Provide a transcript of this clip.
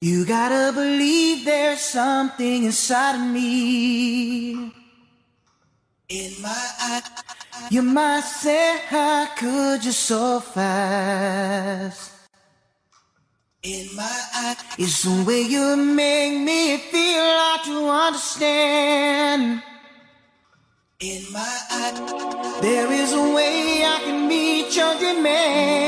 You gotta believe there's something inside of me. In my eye, you might say, How could you so fast? In my eye, it's the way you make me feel like to understand. In my eye, there is a way I can meet your demands.